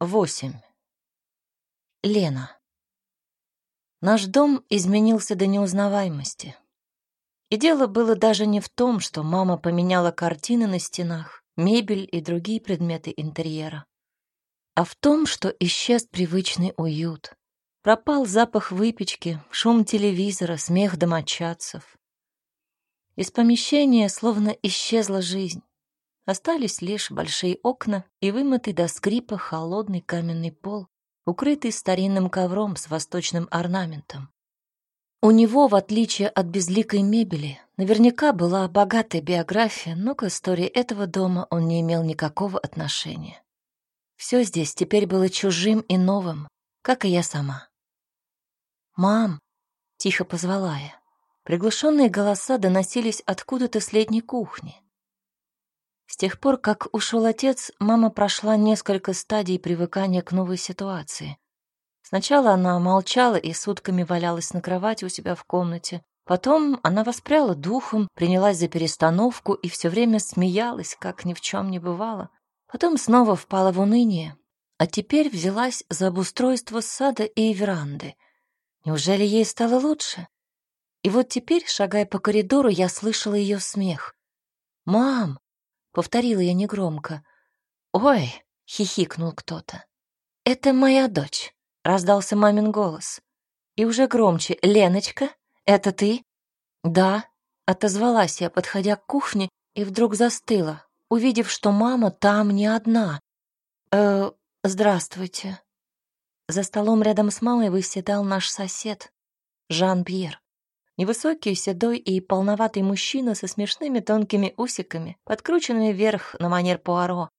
Восемь. Лена. Наш дом изменился до неузнаваемости. И дело было даже не в том, что мама поменяла картины на стенах, мебель и другие предметы интерьера, а в том, что исчез привычный уют. Пропал запах выпечки, шум телевизора, смех домочадцев. Из помещения словно исчезла жизнь. Остались лишь большие окна и вымытый до скрипа холодный каменный пол, укрытый старинным ковром с восточным орнаментом. У него, в отличие от безликой мебели, наверняка была богатая биография, но к истории этого дома он не имел никакого отношения. Все здесь теперь было чужим и новым, как и я сама. «Мам!» — тихо позвала я. Приглушенные голоса доносились откуда-то с летней кухни. С тех пор, как ушел отец, мама прошла несколько стадий привыкания к новой ситуации. Сначала она молчала и сутками валялась на кровати у себя в комнате. Потом она воспряла духом, принялась за перестановку и все время смеялась, как ни в чем не бывало. Потом снова впала в уныние, а теперь взялась за обустройство сада и веранды. Неужели ей стало лучше? И вот теперь, шагая по коридору, я слышала ее смех. «Мам, Повторила я негромко. «Ой!» — хихикнул кто-то. «Это моя дочь», — раздался мамин голос. И уже громче. «Леночка, это ты?» «Да», — отозвалась я, подходя к кухне, и вдруг застыла, увидев, что мама там не одна. «Э, здравствуйте». За столом рядом с мамой выседал наш сосед, Жан-Пьер. Невысокий, седой и полноватый мужчина со смешными тонкими усиками, подкрученными вверх на манер Пуаро.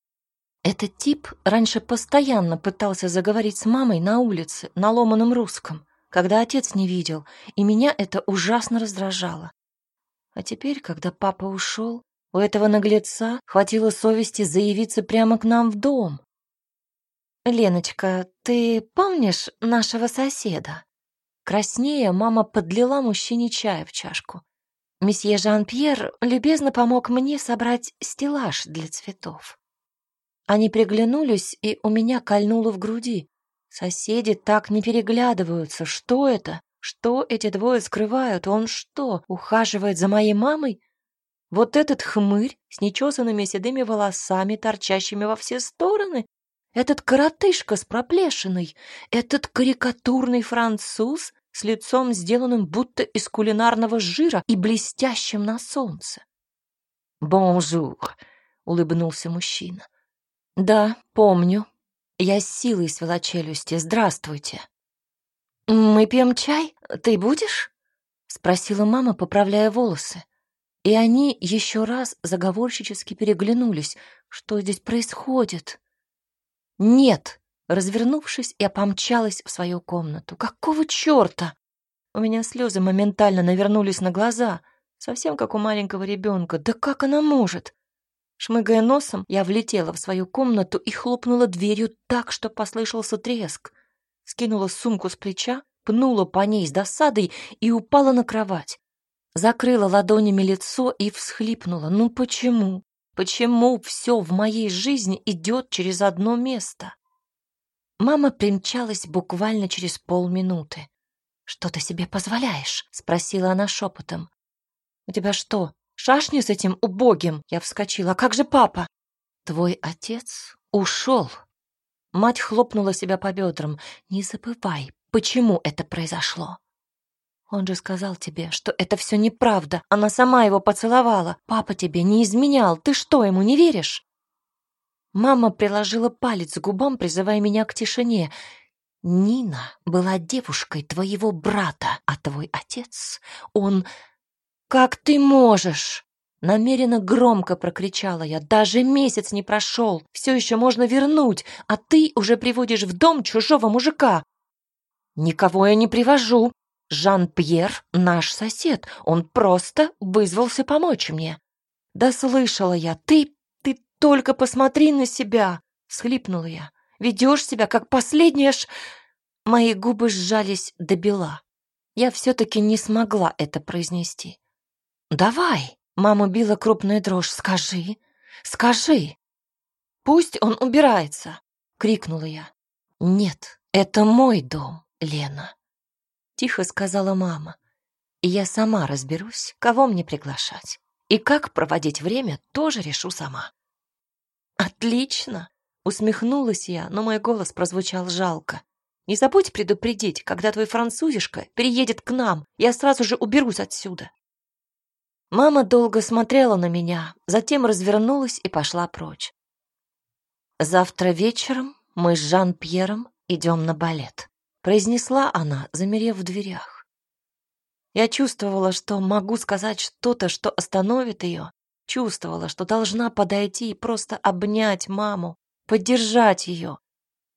Этот тип раньше постоянно пытался заговорить с мамой на улице, на ломаном русском, когда отец не видел, и меня это ужасно раздражало. А теперь, когда папа ушел, у этого наглеца хватило совести заявиться прямо к нам в дом. «Леночка, ты помнишь нашего соседа?» Краснея, мама подлила мужчине чая в чашку. Месье Жан-Пьер любезно помог мне собрать стеллаж для цветов. Они приглянулись, и у меня кольнуло в груди. Соседи так не переглядываются. Что это? Что эти двое скрывают? Он что, ухаживает за моей мамой? Вот этот хмырь с нечесанными седыми волосами, торчащими во все стороны? Этот коротышка с проплешиной? Этот карикатурный француз с лицом, сделанным будто из кулинарного жира и блестящим на солнце. «Bonjour», — улыбнулся мужчина. «Да, помню. Я с силой свела челюсти. Здравствуйте». «Мы пьем чай? Ты будешь?» — спросила мама, поправляя волосы. И они еще раз заговорщически переглянулись. Что здесь происходит? «Нет!» Развернувшись, я помчалась в свою комнату. Какого черта? У меня слезы моментально навернулись на глаза, совсем как у маленького ребенка. Да как она может? Шмыгая носом, я влетела в свою комнату и хлопнула дверью так, что послышался треск. Скинула сумку с плеча, пнула по ней с досадой и упала на кровать. Закрыла ладонями лицо и всхлипнула. Ну почему? Почему все в моей жизни идет через одно место? Мама примчалась буквально через полминуты. «Что ты себе позволяешь?» — спросила она шепотом. «У тебя что, шашни с этим убогим?» Я вскочила. «А как же папа?» «Твой отец ушел». Мать хлопнула себя по бедрам. «Не забывай, почему это произошло?» «Он же сказал тебе, что это все неправда. Она сама его поцеловала. Папа тебе не изменял. Ты что, ему не веришь?» Мама приложила палец к губам, призывая меня к тишине. Нина была девушкой твоего брата, а твой отец, он... Как ты можешь? Намеренно громко прокричала я. Даже месяц не прошел. Все еще можно вернуть, а ты уже приводишь в дом чужого мужика. Никого я не привожу. Жан-Пьер — наш сосед. Он просто вызвался помочь мне. Да слышала я, ты только посмотри на себя!» — схлипнула я. «Ведешь себя, как последняя ш...» Мои губы сжались до бела. Я все-таки не смогла это произнести. «Давай!» — мама била крупная дрожь. «Скажи! Скажи!» «Пусть он убирается!» крикнула я. «Нет, это мой дом, Лена», — тихо сказала мама. «И я сама разберусь, кого мне приглашать. И как проводить время, тоже решу сама». «Отлично!» — усмехнулась я, но мой голос прозвучал жалко. «Не забудь предупредить, когда твой французишка переедет к нам, я сразу же уберусь отсюда». Мама долго смотрела на меня, затем развернулась и пошла прочь. Завтра вечером мы с Жан-Пьером идем на балет», — произнесла она, замерев в дверях. Я чувствовала, что могу сказать что-то, что остановит ее, чувствовала, что должна подойти и просто обнять маму, поддержать ее.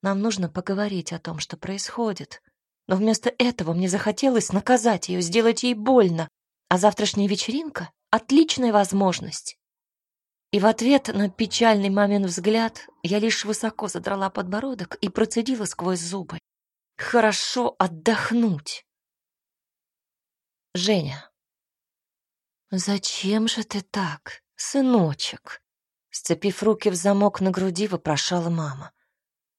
Нам нужно поговорить о том, что происходит. Но вместо этого мне захотелось наказать ее, сделать ей больно. А завтрашняя вечеринка — отличная возможность. И в ответ на печальный мамин взгляд я лишь высоко задрала подбородок и процедила сквозь зубы. Хорошо отдохнуть. Женя. «Зачем же ты так, сыночек?» Сцепив руки в замок на груди, вопрошала мама.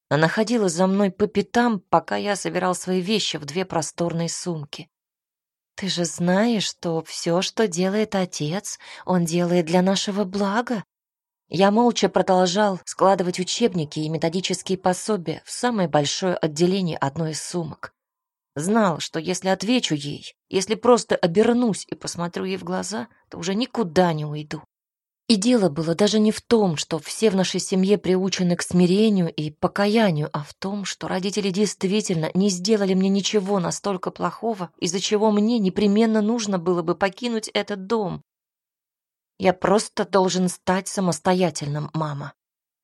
Она ходила за мной по пятам, пока я собирал свои вещи в две просторные сумки. Ты же знаешь, что все, что делает отец, он делает для нашего блага. Я молча продолжал складывать учебники и методические пособия в самое большое отделение одной из сумок. Знал, что если отвечу ей, если просто обернусь и посмотрю ей в глаза, то уже никуда не уйду. И дело было даже не в том, что все в нашей семье приучены к смирению и покаянию, а в том, что родители действительно не сделали мне ничего настолько плохого, из-за чего мне непременно нужно было бы покинуть этот дом. Я просто должен стать самостоятельным, мама.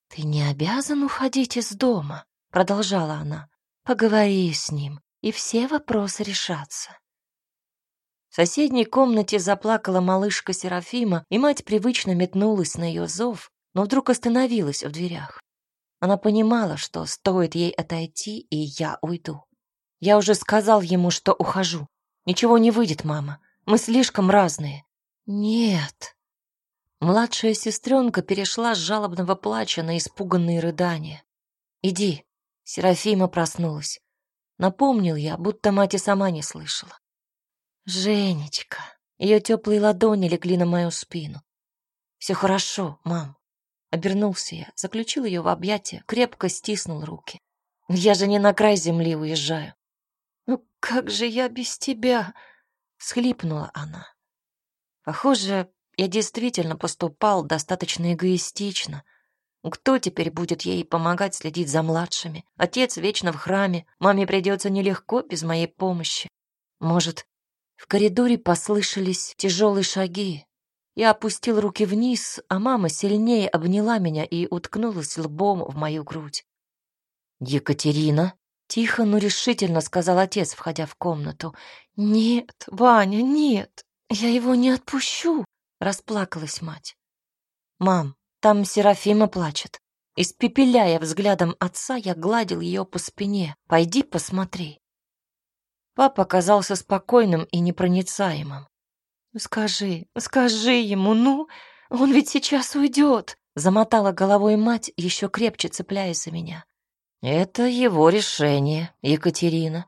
Ты не обязан уходить из дома, продолжала она. Поговори с ним, и все вопросы решатся. В соседней комнате заплакала малышка Серафима, и мать привычно метнулась на ее зов, но вдруг остановилась в дверях. Она понимала, что стоит ей отойти, и я уйду. Я уже сказал ему, что ухожу. Ничего не выйдет, мама. Мы слишком разные. Нет. Младшая сестренка перешла с жалобного плача на испуганные рыдания. Иди. Серафима проснулась. Напомнил я, будто мать и сама не слышала. Женечка. Ее теплые ладони легли на мою спину. Все хорошо, мам. Обернулся я, заключил ее в объятия, крепко стиснул руки. Я же не на край земли уезжаю. Ну как же я без тебя? Схлипнула она. Похоже, я действительно поступал достаточно эгоистично. Кто теперь будет ей помогать следить за младшими? Отец вечно в храме, маме придется нелегко без моей помощи. Может, в коридоре послышались тяжелые шаги. Я опустил руки вниз, а мама сильнее обняла меня и уткнулась лбом в мою грудь. «Екатерина?» — тихо, но решительно сказал отец, входя в комнату. «Нет, Ваня, нет, я его не отпущу!» — расплакалась мать. «Мам, там Серафима плачет». Испепеляя взглядом отца, я гладил ее по спине. «Пойди посмотри». Папа казался спокойным и непроницаемым. «Скажи, скажи ему, ну, он ведь сейчас уйдет!» Замотала головой мать, еще крепче цепляясь за меня. «Это его решение, Екатерина».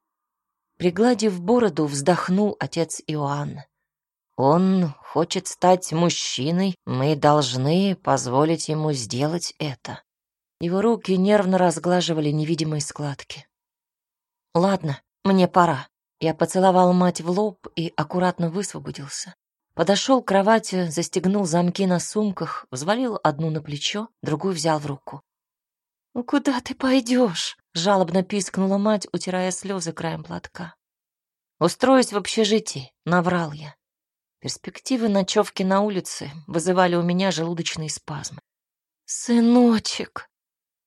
Пригладив бороду, вздохнул отец Иоанн. «Он хочет стать мужчиной, мы должны позволить ему сделать это». Его руки нервно разглаживали невидимые складки. «Ладно, мне пора», я поцеловал мать в лоб и аккуратно высвободился. Подошел к кровати, застегнул замки на сумках, взвалил одну на плечо, другую взял в руку. «Ну куда ты пойдешь?» — жалобно пискнула мать, утирая слезы краем платка. «Устроюсь в общежитии», — наврал я. Перспективы ночевки на улице вызывали у меня желудочные спазмы. «Сыночек!»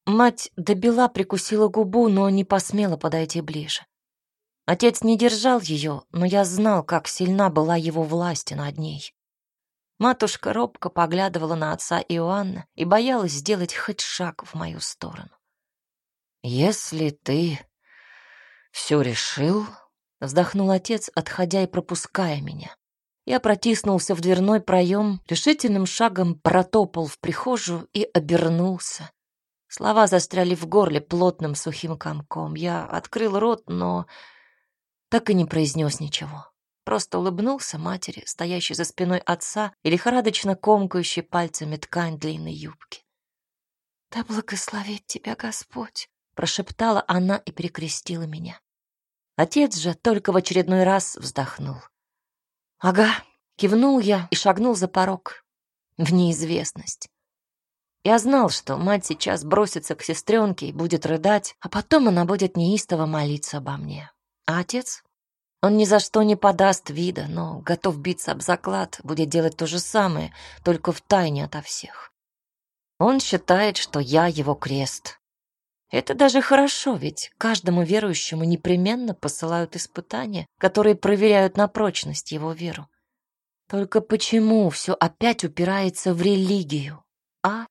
Мать добила, прикусила губу, но не посмела подойти ближе. Отец не держал ее, но я знал, как сильна была его власть над ней. Матушка робко поглядывала на отца Иоанна и боялась сделать хоть шаг в мою сторону. «Если ты все решил...» — вздохнул отец, отходя и пропуская меня. Я протиснулся в дверной проем, решительным шагом протопал в прихожую и обернулся. Слова застряли в горле плотным сухим комком. Я открыл рот, но так и не произнес ничего. Просто улыбнулся матери, стоящей за спиной отца и лихорадочно комкающей пальцами ткань длинной юбки. «Да благословит тебя Господь!» — прошептала она и перекрестила меня. Отец же только в очередной раз вздохнул. «Ага», — кивнул я и шагнул за порог. В неизвестность. Я знал, что мать сейчас бросится к сестренке и будет рыдать, а потом она будет неистово молиться обо мне. А отец? Он ни за что не подаст вида, но готов биться об заклад, будет делать то же самое, только в тайне ото всех. Он считает, что я его крест. Это даже хорошо, ведь каждому верующему непременно посылают испытания, которые проверяют на прочность его веру. Только почему все опять упирается в религию? А